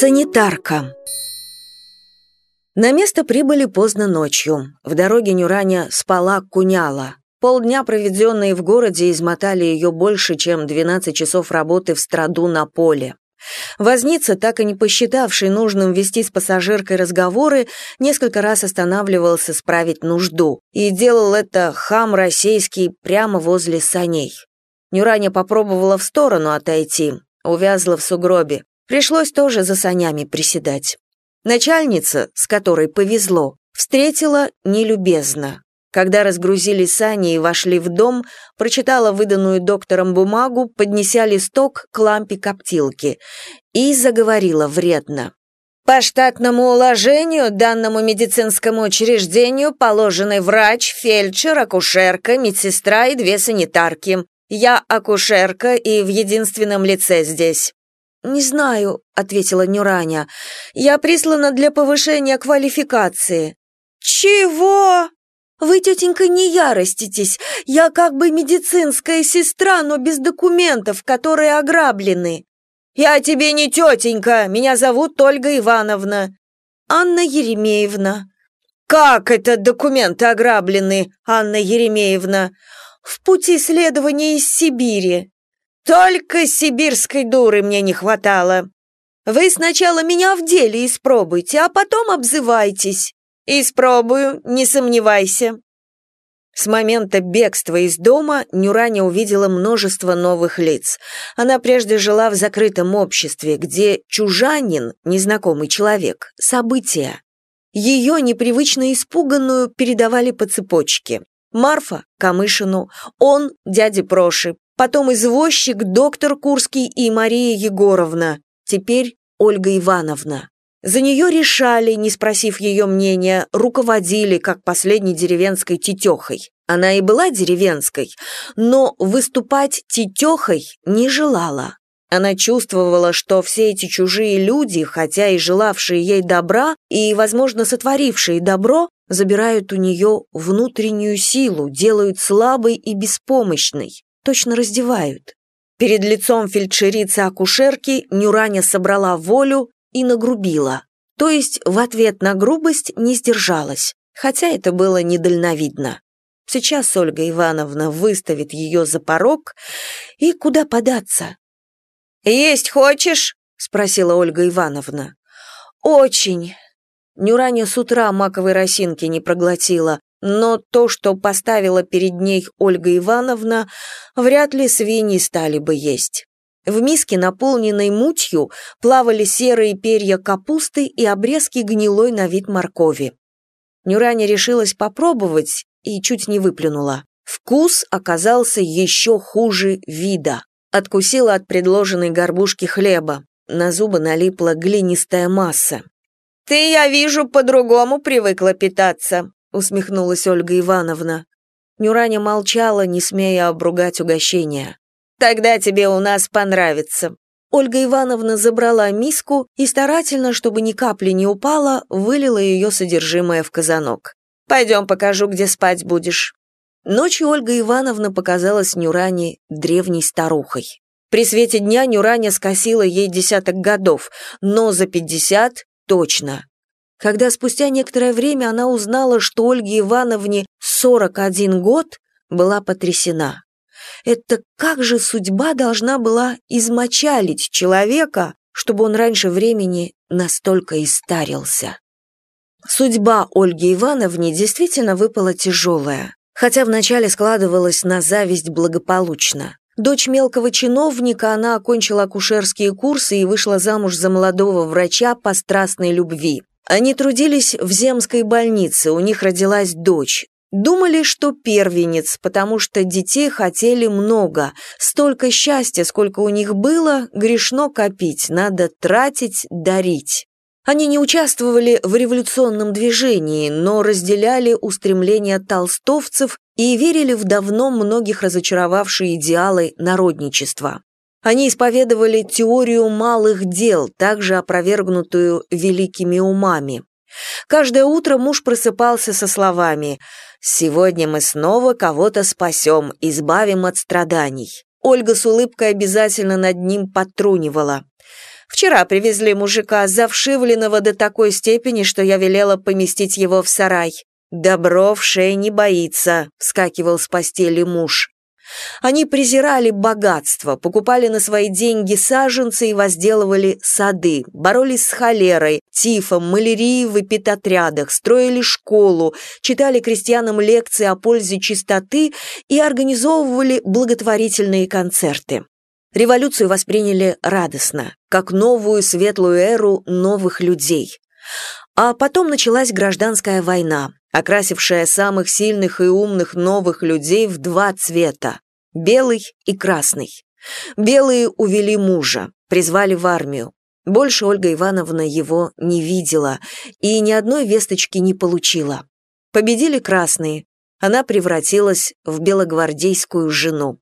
Санитарка На место прибыли поздно ночью. В дороге Нюраня спала куняла. Полдня, проведенные в городе, измотали ее больше, чем 12 часов работы в страду на поле. Возница, так и не посчитавший нужным вести с пассажиркой разговоры, несколько раз останавливался справить нужду, и делал это хам российский прямо возле саней. Нюраня попробовала в сторону отойти, увязла в сугробе. Пришлось тоже за санями приседать. Начальница, с которой повезло, встретила нелюбезно. Когда разгрузили сани и вошли в дом, прочитала выданную доктором бумагу, поднеся листок к лампе коптилки и заговорила вредно. По штатному уложению данному медицинскому учреждению положены врач, фельдшер, акушерка, медсестра и две санитарки. Я акушерка и в единственном лице здесь». «Не знаю», — ответила Нюраня. «Я прислана для повышения квалификации». «Чего?» «Вы, тетенька, не яроститесь. Я как бы медицинская сестра, но без документов, которые ограблены». «Я тебе не тетенька, меня зовут Ольга Ивановна». «Анна Еремеевна». «Как это документы ограблены, Анна Еремеевна?» в пути следования из Сибири. Только сибирской дуры мне не хватало. Вы сначала меня в деле испробуйте, а потом обзывайтесь. Испробую, не сомневайся. С момента бегства из дома Нюраня увидела множество новых лиц. Она прежде жила в закрытом обществе, где чужанин, незнакомый человек, событие. Ее, непривычно испуганную, передавали по цепочке. Марфа – Камышину, он – дяде Проши, потом извозчик, доктор Курский и Мария Егоровна, теперь Ольга Ивановна. За нее решали, не спросив ее мнения, руководили, как последней деревенской тетехой. Она и была деревенской, но выступать тетехой не желала. Она чувствовала, что все эти чужие люди, хотя и желавшие ей добра и, возможно, сотворившие добро, забирают у нее внутреннюю силу, делают слабой и беспомощной, точно раздевают. Перед лицом фельдшерицы-акушерки Нюраня собрала волю и нагрубила, то есть в ответ на грубость не сдержалась, хотя это было недальновидно. Сейчас Ольга Ивановна выставит ее за порог, и куда податься? «Есть хочешь?» — спросила Ольга Ивановна. «Очень», Нюраня с утра маковой росинки не проглотила, но то, что поставила перед ней Ольга Ивановна, вряд ли свиньи стали бы есть. В миске, наполненной мутью, плавали серые перья капусты и обрезки гнилой на вид моркови. Нюраня решилась попробовать и чуть не выплюнула. Вкус оказался еще хуже вида. Откусила от предложенной горбушки хлеба. На зубы налипла глинистая масса. «Ты, я вижу, по-другому привыкла питаться», усмехнулась Ольга Ивановна. Нюраня молчала, не смея обругать угощение. «Тогда тебе у нас понравится». Ольга Ивановна забрала миску и старательно, чтобы ни капли не упало, вылила ее содержимое в казанок. «Пойдем покажу, где спать будешь». Ночью Ольга Ивановна показалась Нюране древней старухой. При свете дня Нюраня скосила ей десяток годов, но за пятьдесят точно. Когда спустя некоторое время она узнала, что Ольге Ивановне 41 год, была потрясена. Это как же судьба должна была измочалить человека, чтобы он раньше времени настолько истарился? Судьба Ольги Ивановне действительно выпала тяжелая, хотя вначале складывалась на зависть благополучно. Дочь мелкого чиновника, она окончила акушерские курсы и вышла замуж за молодого врача по страстной любви. Они трудились в земской больнице, у них родилась дочь. Думали, что первенец, потому что детей хотели много. Столько счастья, сколько у них было, грешно копить, надо тратить, дарить. Они не участвовали в революционном движении, но разделяли устремления толстовцев и верили в давно многих разочаровавшие идеалы народничества. Они исповедовали теорию малых дел, также опровергнутую великими умами. Каждое утро муж просыпался со словами «Сегодня мы снова кого-то спасем, избавим от страданий». Ольга с улыбкой обязательно над ним подтрунивала. Вчера привезли мужика, завшивленного до такой степени, что я велела поместить его в сарай. «Добро в шее не боится», — вскакивал с постели муж. Они презирали богатство, покупали на свои деньги саженцы и возделывали сады, боролись с холерой, тифом, малярией в эпидотрядах, строили школу, читали крестьянам лекции о пользе чистоты и организовывали благотворительные концерты. Революцию восприняли радостно, как новую светлую эру новых людей. А потом началась гражданская война, окрасившая самых сильных и умных новых людей в два цвета – белый и красный. Белые увели мужа, призвали в армию. Больше Ольга Ивановна его не видела и ни одной весточки не получила. Победили красные, она превратилась в белогвардейскую жену.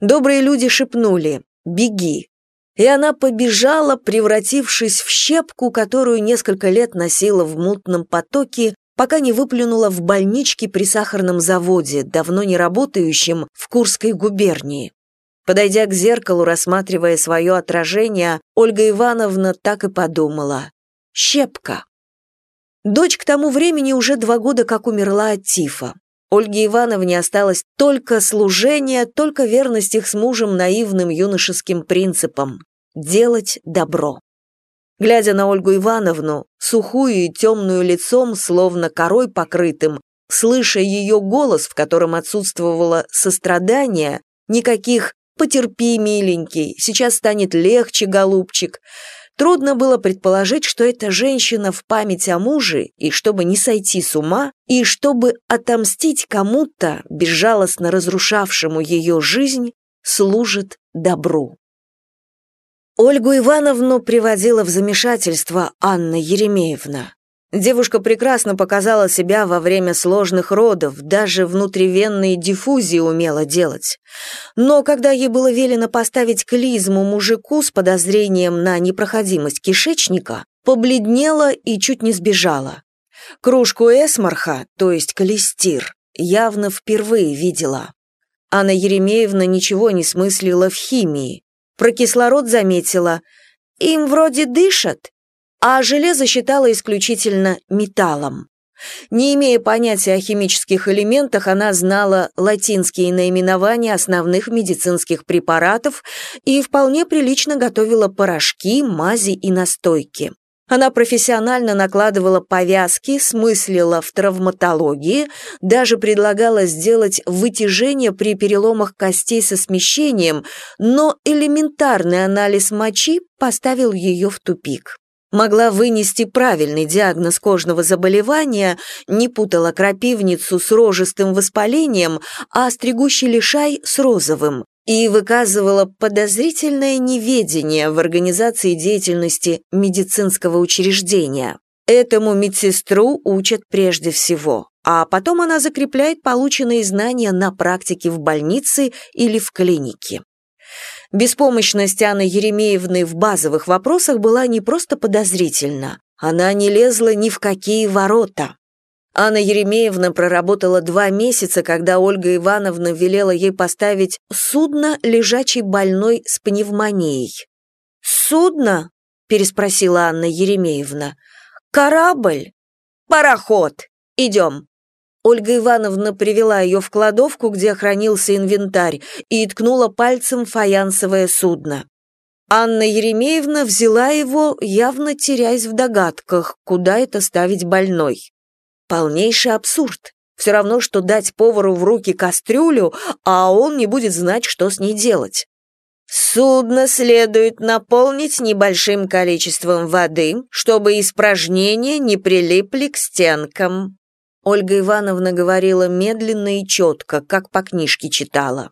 Добрые люди шепнули «Беги!» И она побежала, превратившись в щепку, которую несколько лет носила в мутном потоке, пока не выплюнула в больничке при сахарном заводе, давно не работающем в Курской губернии. Подойдя к зеркалу, рассматривая свое отражение, Ольга Ивановна так и подумала. «Щепка». Дочь к тому времени уже два года как умерла от тифа. Ольге Ивановне осталось только служение, только верность их с мужем наивным юношеским принципам – делать добро. Глядя на Ольгу Ивановну, сухую и темную лицом, словно корой покрытым, слыша ее голос, в котором отсутствовало сострадание, никаких «потерпи, миленький, сейчас станет легче, голубчик», Трудно было предположить, что эта женщина в память о муже, и чтобы не сойти с ума, и чтобы отомстить кому-то, безжалостно разрушавшему ее жизнь, служит добру. Ольгу Ивановну приводила в замешательство Анна Еремеевна. Девушка прекрасно показала себя во время сложных родов, даже внутривенные диффузии умела делать. Но когда ей было велено поставить клизму мужику с подозрением на непроходимость кишечника, побледнела и чуть не сбежала. Кружку эсмарха, то есть калистир, явно впервые видела. Анна Еремеевна ничего не смыслила в химии, про кислород заметила. Им вроде дышат, а железо считала исключительно металлом. Не имея понятия о химических элементах, она знала латинские наименования основных медицинских препаратов и вполне прилично готовила порошки, мази и настойки. Она профессионально накладывала повязки, смыслила в травматологии, даже предлагала сделать вытяжение при переломах костей со смещением, но элементарный анализ мочи поставил ее в тупик. Могла вынести правильный диагноз кожного заболевания, не путала крапивницу с рожистым воспалением, а стригущий лишай с розовым и выказывала подозрительное неведение в организации деятельности медицинского учреждения. Этому медсестру учат прежде всего, а потом она закрепляет полученные знания на практике в больнице или в клинике. Беспомощность Анны Еремеевны в базовых вопросах была не просто подозрительна, она не лезла ни в какие ворота. Анна Еремеевна проработала два месяца, когда Ольга Ивановна велела ей поставить судно лежачий больной с пневмонией. «Судно?» – переспросила Анна Еремеевна. «Корабль? Пароход. Идем». Ольга Ивановна привела ее в кладовку, где хранился инвентарь, и ткнула пальцем фаянсовое судно. Анна Еремеевна взяла его, явно теряясь в догадках, куда это ставить больной. Полнейший абсурд. Все равно, что дать повару в руки кастрюлю, а он не будет знать, что с ней делать. Судно следует наполнить небольшим количеством воды, чтобы испражнения не прилипли к стенкам. Ольга Ивановна говорила медленно и четко, как по книжке читала.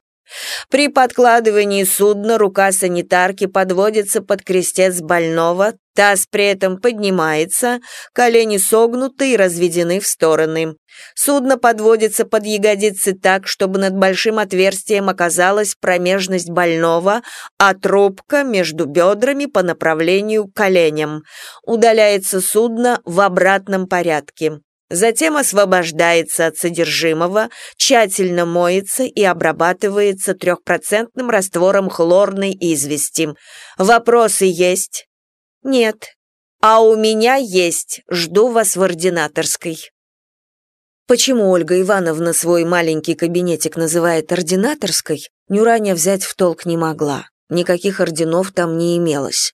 При подкладывании судна рука санитарки подводится под крестец больного, таз при этом поднимается, колени согнуты и разведены в стороны. Судно подводится под ягодицы так, чтобы над большим отверстием оказалась промежность больного, а трубка между бедрами по направлению к коленям. Удаляется судно в обратном порядке. Затем освобождается от содержимого, тщательно моется и обрабатывается трехпроцентным раствором хлорной извести. Вопросы есть? Нет. А у меня есть. Жду вас в ординаторской. Почему Ольга Ивановна свой маленький кабинетик называет ординаторской, Нюраня взять в толк не могла. Никаких орденов там не имелось.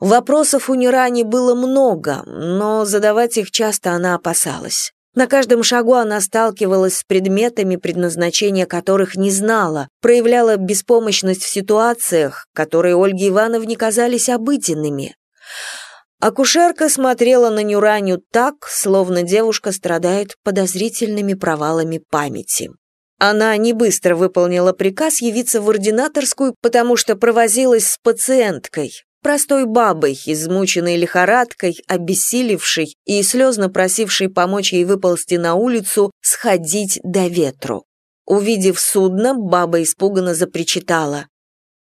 Вопросов у Нюрани было много, но задавать их часто она опасалась. На каждом шагу она сталкивалась с предметами, предназначения которых не знала, проявляла беспомощность в ситуациях, которые Ольге Ивановне казались обыденными. Акушерка смотрела на Нюраню так, словно девушка страдает подозрительными провалами памяти. Она не быстро выполнила приказ явиться в ординаторскую, потому что провозилась с пациенткой, простой бабой, измученной лихорадкой, обессилевшей и слезно просившей помочь ей выползти на улицу, сходить до ветру. Увидев судно, баба испуганно запричитала.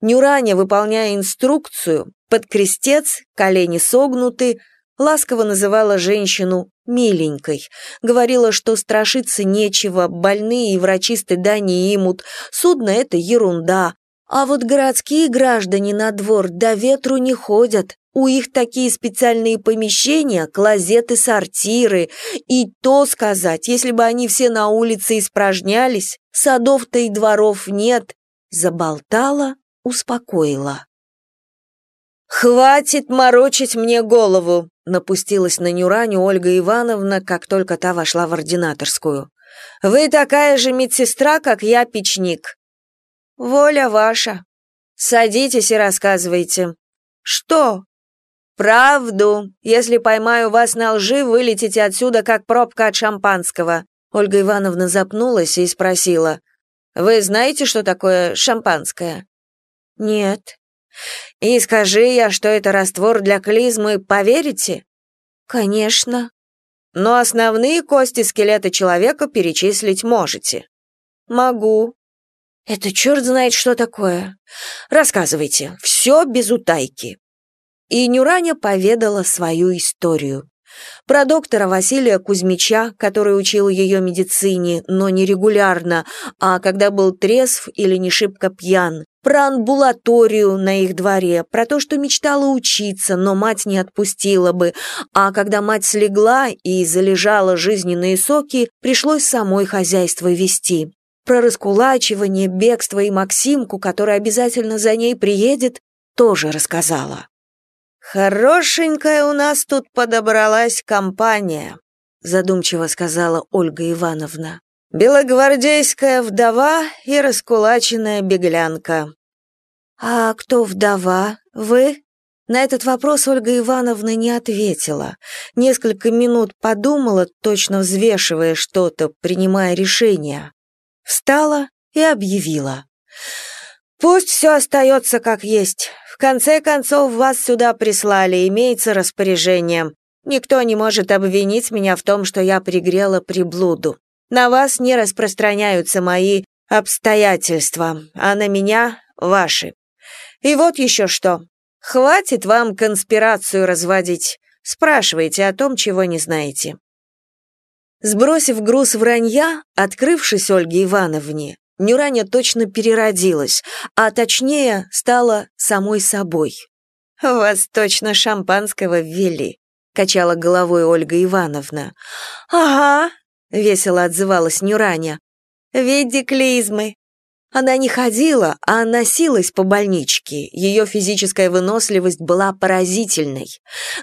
Нюраня, выполняя инструкцию, под крестец, колени согнуты, ласково называла женщину «миленькой», говорила, что страшиться нечего, больные и врачи стыда не имут, судно — это ерунда, а вот городские граждане на двор до ветру не ходят, у их такие специальные помещения, клозеты, сортиры. И то сказать, если бы они все на улице испражнялись, садов-то и дворов нет. Заболтала, успокоила. «Хватит морочить мне голову!» напустилась на Нюраню Ольга Ивановна, как только та вошла в ординаторскую. «Вы такая же медсестра, как я, печник». «Воля ваша. Садитесь и рассказывайте». «Что?» «Правду. Если поймаю вас на лжи, вылетите отсюда, как пробка от шампанского». Ольга Ивановна запнулась и спросила. «Вы знаете, что такое шампанское?» «Нет», и скажи я, что это раствор для клизмы, поверите? Конечно. Но основные кости скелета человека перечислить можете. Могу. Это черт знает, что такое. Рассказывайте, все без утайки. И Нюраня поведала свою историю. Про доктора Василия Кузьмича, который учил ее медицине, но не регулярно, а когда был трезв или не шибко пьян, про амбулаторию на их дворе, про то, что мечтала учиться, но мать не отпустила бы, а когда мать слегла и залежала жизненные соки, пришлось самой хозяйство вести. Про раскулачивание, бегство и Максимку, который обязательно за ней приедет, тоже рассказала. «Хорошенькая у нас тут подобралась компания», задумчиво сказала Ольга Ивановна. «Белогвардейская вдова и раскулаченная беглянка». «А кто вдова? Вы?» На этот вопрос Ольга Ивановна не ответила. Несколько минут подумала, точно взвешивая что-то, принимая решение. Встала и объявила. «Пусть все остается как есть конце концов, вас сюда прислали, имеется распоряжение. Никто не может обвинить меня в том, что я пригрела приблуду. На вас не распространяются мои обстоятельства, а на меня — ваши. И вот еще что. Хватит вам конспирацию разводить. Спрашивайте о том, чего не знаете. Сбросив груз вранья, открывшись Ольге Ивановне, Нюраня точно переродилась, а точнее стала самой собой. «Вас точно шампанского ввели», — качала головой Ольга Ивановна. «Ага», — весело отзывалась Нюраня. «Ведь клизмы, она не ходила, а носилась по больничке. Ее физическая выносливость была поразительной.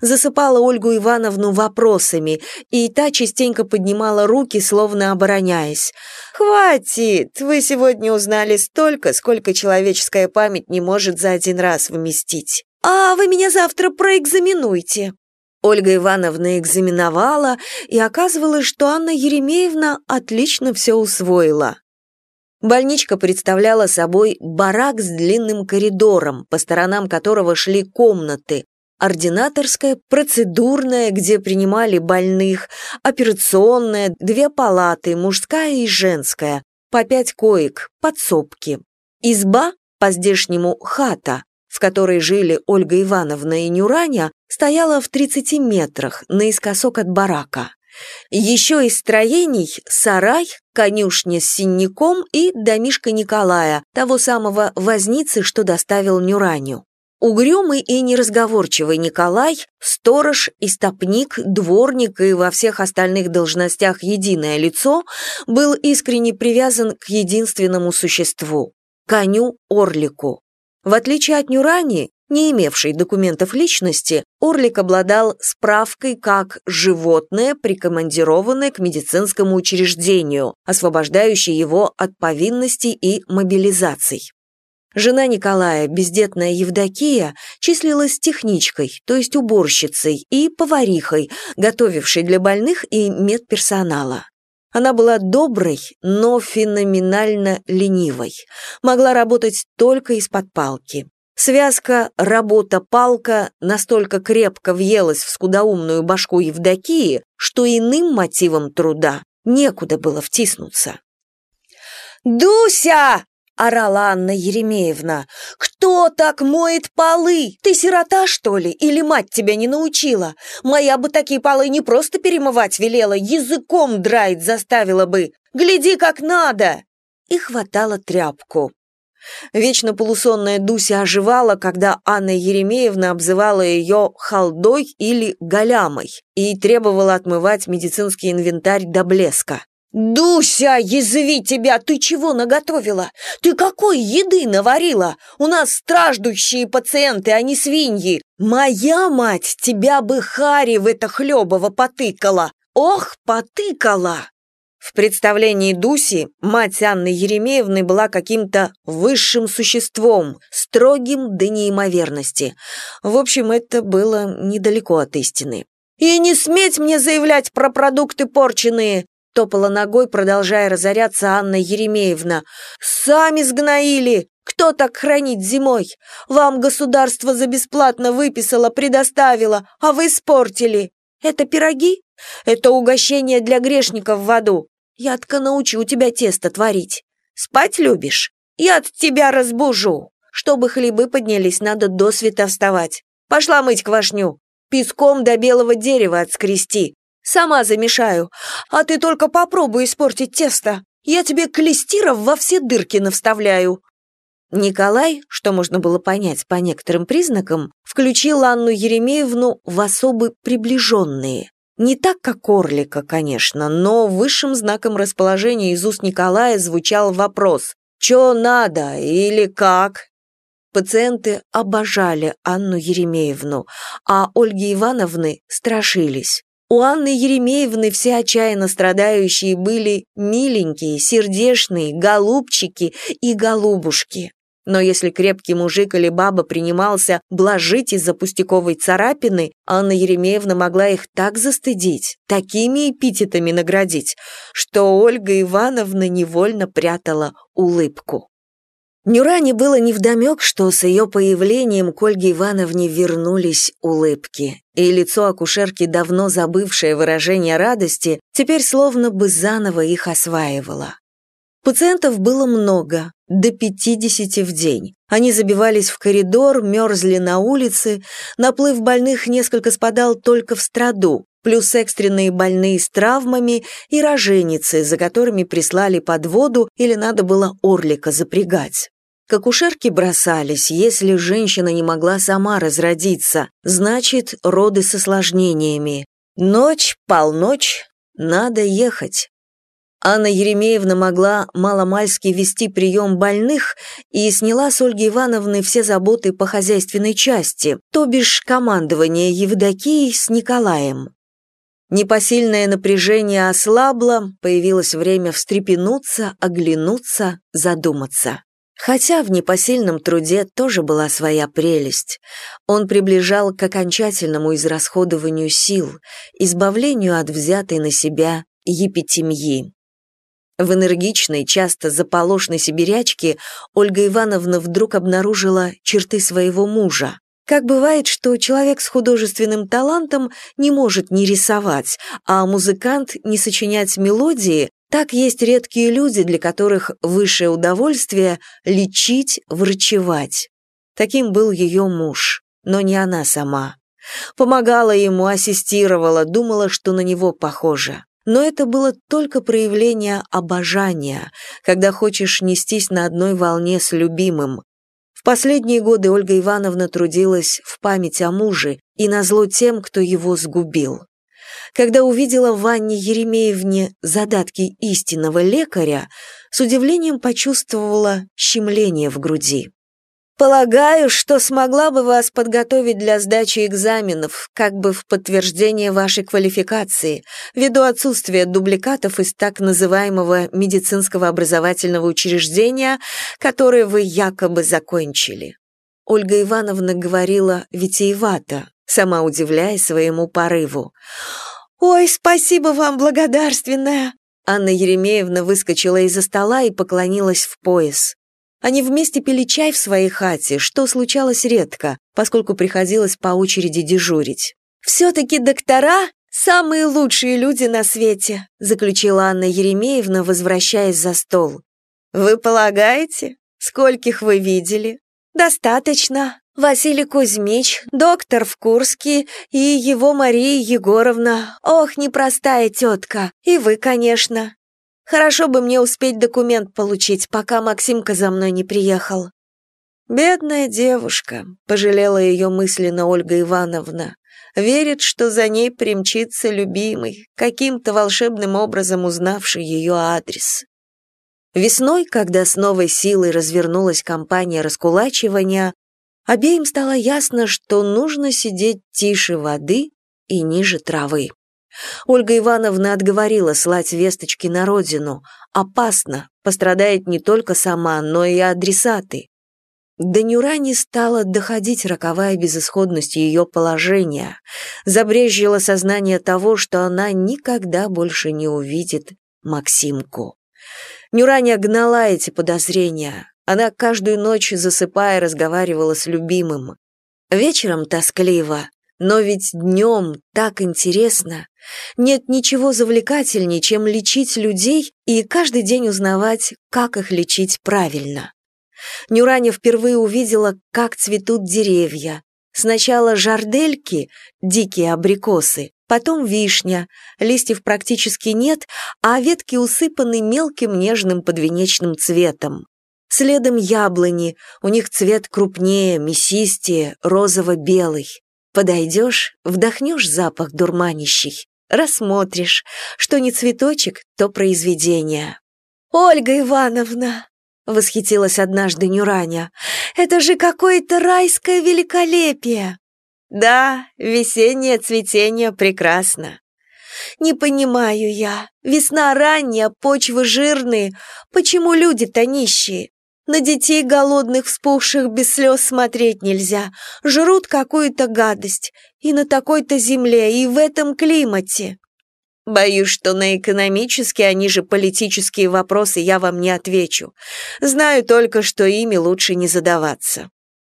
Засыпала Ольгу Ивановну вопросами, и та частенько поднимала руки, словно обороняясь. «Хватит! Вы сегодня узнали столько, сколько человеческая память не может за один раз вместить. А вы меня завтра проэкзаменуйте». Ольга Ивановна экзаменовала, и оказывалось, что Анна Еремеевна отлично все усвоила. Больничка представляла собой барак с длинным коридором, по сторонам которого шли комнаты, ординаторская, процедурная, где принимали больных, операционная, две палаты, мужская и женская, по пять коек, подсобки. Изба, по-здешнему хата, в которой жили Ольга Ивановна и Нюраня, стояла в 30 метрах, наискосок от барака. Еще из строений сарай, конюшня с синяком и домишка Николая, того самого возницы, что доставил Нюраню. Угрюмый и неразговорчивый Николай, сторож, истопник, дворник и во всех остальных должностях единое лицо, был искренне привязан к единственному существу – коню-орлику. В отличие от Нюрани, не имевшей документов личности, Орлик обладал справкой как животное, прикомандированное к медицинскому учреждению, освобождающей его от повинностей и мобилизаций. Жена Николая, бездетная Евдокия, числилась техничкой, то есть уборщицей, и поварихой, готовившей для больных и медперсонала. Она была доброй, но феноменально ленивой. Могла работать только из-под палки. Связка «работа-палка» настолько крепко въелась в скудоумную башку Евдокии, что иным мотивом труда некуда было втиснуться. «Дуся!» — орала Анна Еремеевна. «Кто так моет полы? Ты сирота, что ли? Или мать тебя не научила? Моя бы такие полы не просто перемывать велела, языком драить заставила бы. Гляди, как надо!» И хватала тряпку. Вечно полусонная Дуся оживала, когда Анна Еремеевна обзывала ее халдой или голямой и требовала отмывать медицинский инвентарь до блеска. «Дуся, язви тебя! Ты чего наготовила? Ты какой еды наварила? У нас страждущие пациенты, а не свиньи! Моя мать тебя бы Хари в это хлебово потыкала! Ох, потыкала!» В представлении Дуси мать Анны Еремеевны была каким-то высшим существом, строгим до неимоверности. В общем, это было недалеко от истины. «И не сметь мне заявлять про продукты порченые!» топала ногой, продолжая разоряться Анна Еремеевна. «Сами сгноили! Кто так хранит зимой? Вам государство за бесплатно выписало, предоставило, а вы испортили. Это пироги? Это угощение для грешников в аду. Я-тка научу тебя тесто творить. Спать любишь? Я от тебя разбужу. Чтобы хлебы поднялись, надо до света вставать. Пошла мыть квашню. Песком до белого дерева отскрести. Сама замешаю. А ты только попробуй испортить тесто. Я тебе клестиров во все дырки навставляю». Николай, что можно было понять по некоторым признакам, включил Анну Еремеевну в особы приближенные. Не так, как Орлика, конечно, но высшим знаком расположения из уст Николая звучал вопрос «Чё надо?» или «Как?». Пациенты обожали Анну Еремеевну, а Ольги Ивановны страшились. У Анны Еремеевны все отчаянно страдающие были миленькие, сердешные, голубчики и голубушки. Но если крепкий мужик или баба принимался блажить из-за пустяковой царапины, Анна Еремеевна могла их так застыдить, такими эпитетами наградить, что Ольга Ивановна невольно прятала улыбку. Нюране было невдомек, что с ее появлением к Ольге Ивановне вернулись улыбки, и лицо акушерки, давно забывшее выражение радости, теперь словно бы заново их осваивало. Пациентов было много, до 50 в день. Они забивались в коридор, мерзли на улице, наплыв больных несколько спадал только в страду, плюс экстренные больные с травмами и роженицы, за которыми прислали подводу или надо было орлика запрягать. К акушерке бросались, если женщина не могла сама разродиться, значит, роды с осложнениями. Ночь, полночь, надо ехать. Анна Еремеевна могла маломальски вести прием больных и сняла с Ольги Ивановны все заботы по хозяйственной части, то бишь командование Евдокией с Николаем. Непосильное напряжение ослабло, появилось время встрепенуться, оглянуться, задуматься. Хотя в непосильном труде тоже была своя прелесть. Он приближал к окончательному израсходованию сил, избавлению от взятой на себя епитемьи. В энергичной, часто заполошной сибирячке Ольга Ивановна вдруг обнаружила черты своего мужа. Как бывает, что человек с художественным талантом не может не рисовать, а музыкант не сочинять мелодии, так есть редкие люди, для которых высшее удовольствие – лечить, врачевать. Таким был ее муж, но не она сама. Помогала ему, ассистировала, думала, что на него похоже. Но это было только проявление обожания, когда хочешь нестись на одной волне с любимым. В последние годы Ольга Ивановна трудилась в память о муже и назло тем, кто его сгубил. Когда увидела в Анне Еремеевне задатки истинного лекаря, с удивлением почувствовала щемление в груди. Полагаю, что смогла бы вас подготовить для сдачи экзаменов, как бы в подтверждение вашей квалификации, ввиду отсутствия дубликатов из так называемого медицинского образовательного учреждения, которое вы якобы закончили. Ольга Ивановна говорила витиевато, сама удивляясь своему порыву. «Ой, спасибо вам, благодарственная!» Анна Еремеевна выскочила из-за стола и поклонилась в пояс. Они вместе пили чай в своей хате, что случалось редко, поскольку приходилось по очереди дежурить. «Все-таки доктора – самые лучшие люди на свете», заключила Анна Еремеевна, возвращаясь за стол. «Вы полагаете? Скольких вы видели?» «Достаточно. Василий Кузьмич, доктор в Курске и его Мария Егоровна. Ох, непростая тетка. И вы, конечно. Хорошо бы мне успеть документ получить, пока Максимка за мной не приехал. Бедная девушка, пожалела ее мысленно Ольга Ивановна. Верит, что за ней примчится любимый, каким-то волшебным образом узнавший ее адрес. Весной, когда с новой силой развернулась кампания раскулачивания, обеим стало ясно, что нужно сидеть тише воды и ниже травы. Ольга Ивановна отговорила слать весточки на родину. Опасно, пострадает не только сама, но и адресаты. До Нюрани стала доходить роковая безысходность ее положения. Забрежило сознание того, что она никогда больше не увидит Максимку. Нюраня гнала эти подозрения. Она каждую ночь, засыпая, разговаривала с любимым. Вечером тоскливо, но ведь днем так интересно. Нет ничего завлекательнее, чем лечить людей и каждый день узнавать, как их лечить правильно. Нюраня впервые увидела, как цветут деревья. Сначала жардельки, дикие абрикосы, потом вишня, листьев практически нет, а ветки усыпаны мелким нежным подвенечным цветом. Следом яблони, у них цвет крупнее, мясистее, розово-белый. Подойдешь, вдохнешь запах дурманящий, рассмотришь, что не цветочек, то произведение. «Ольга Ивановна!» — восхитилась однажды Нюраня. «Это же какое-то райское великолепие!» «Да, весеннее цветение прекрасно!» «Не понимаю я. Весна ранняя, почвы жирные. Почему люди-то нищие? На детей голодных, вспухших, без слез смотреть нельзя. Жрут какую-то гадость. И на такой-то земле, и в этом климате. Боюсь, что на экономические, а ниже политические вопросы я вам не отвечу. Знаю только, что ими лучше не задаваться.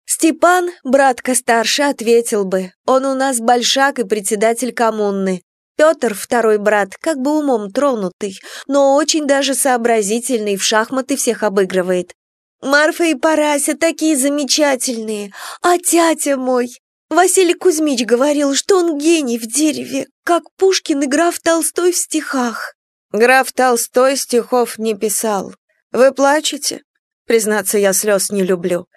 Степан, братка старший, ответил бы. Он у нас большак и председатель коммуны. Петр, второй брат, как бы умом тронутый, но очень даже сообразительный, в шахматы всех обыгрывает. Марфа и Парася такие замечательные, а тятя мой... Василий Кузьмич говорил, что он гений в дереве, как Пушкин и граф Толстой в стихах. Граф Толстой стихов не писал. Вы плачете? Признаться, я слез не люблю.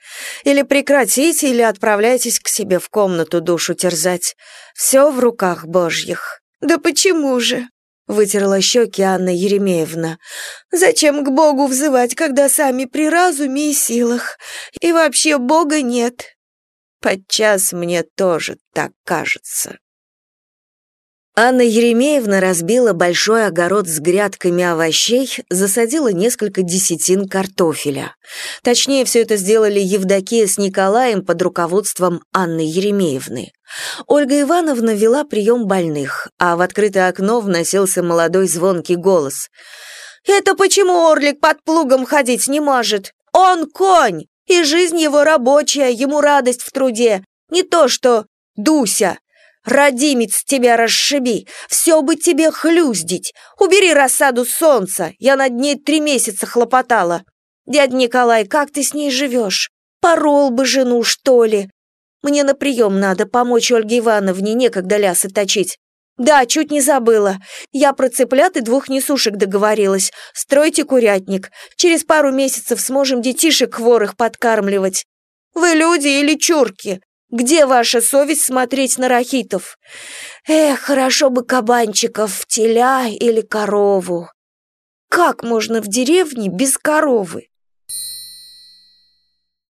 Или прекратите, или отправляйтесь к себе в комнату душу терзать. Все в руках божьих. Да почему же? Вытерла щеки Анна Еремеевна. «Зачем к Богу взывать, когда сами при разуме и силах? И вообще Бога нет». «Подчас мне тоже так кажется», Анна Еремеевна разбила большой огород с грядками овощей, засадила несколько десятин картофеля. Точнее, все это сделали Евдокия с Николаем под руководством Анны Еремеевны. Ольга Ивановна вела прием больных, а в открытое окно вносился молодой звонкий голос. «Это почему Орлик под плугом ходить не может? Он конь, и жизнь его рабочая, ему радость в труде. Не то что Дуся, Родимец тебя расшиби, все бы тебе хлюздить. Убери рассаду солнца, я над ней три месяца хлопотала. Дядя Николай, как ты с ней живешь? Порол бы жену, что ли? Мне на прием надо, помочь Ольге Ивановне, некогда лясы точить. Да, чуть не забыла. Я про цыплят и двух несушек договорилась. Стройте курятник. Через пару месяцев сможем детишек хворых подкармливать. Вы люди или чурки? Где ваша совесть смотреть на рахитов? Эх, хорошо бы кабанчиков, теля или корову. Как можно в деревне без коровы?